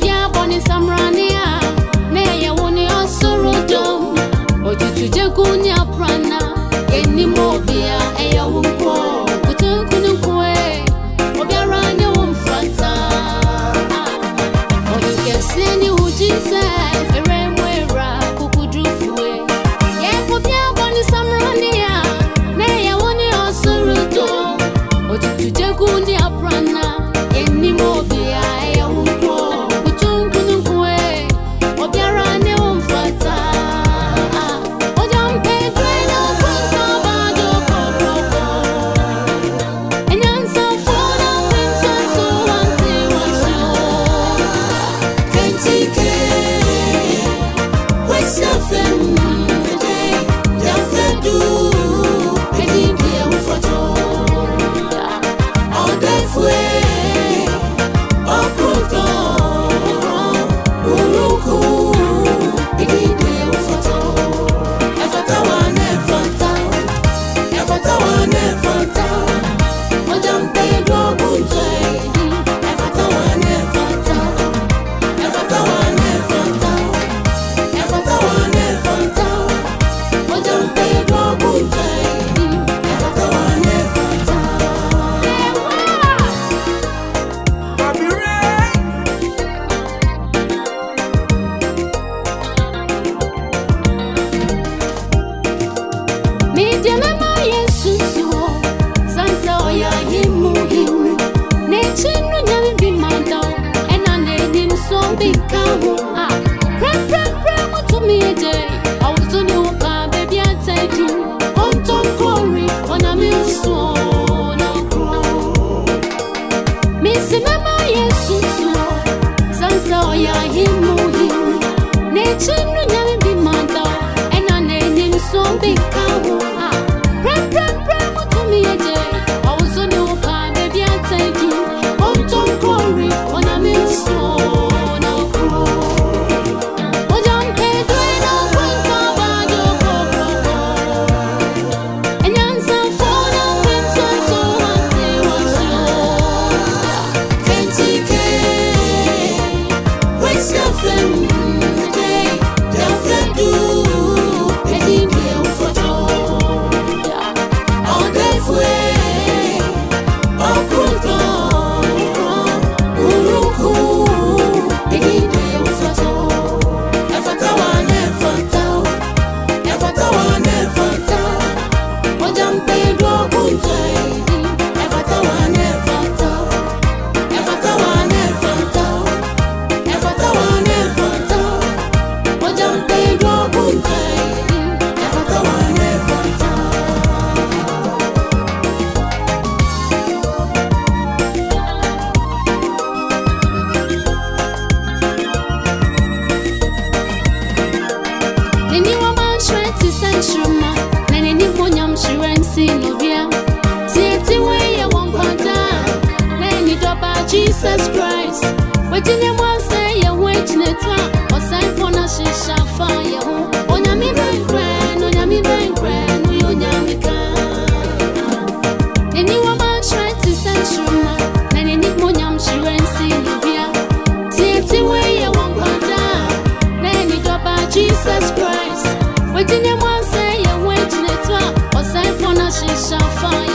Yeah. Akyi no nyame bi ma da wo ɛna na anim so bi ka ho a prɛprɛprɛ mu tumi yɛ gye ɔwo so ne wo paa baabi ata di ɔntɔnkɔre ɔnyame nsuo na ɔkorɔ Ojam pedwe no bajo kokroko Enyansa fona kwenta so hante wasyo Kentike What's your film sinuvia titi Then you drop out, jesus christ. Wɔgyina It's so fine.